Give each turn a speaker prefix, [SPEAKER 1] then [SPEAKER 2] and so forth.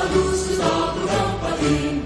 [SPEAKER 1] saludos, saludos, saludos,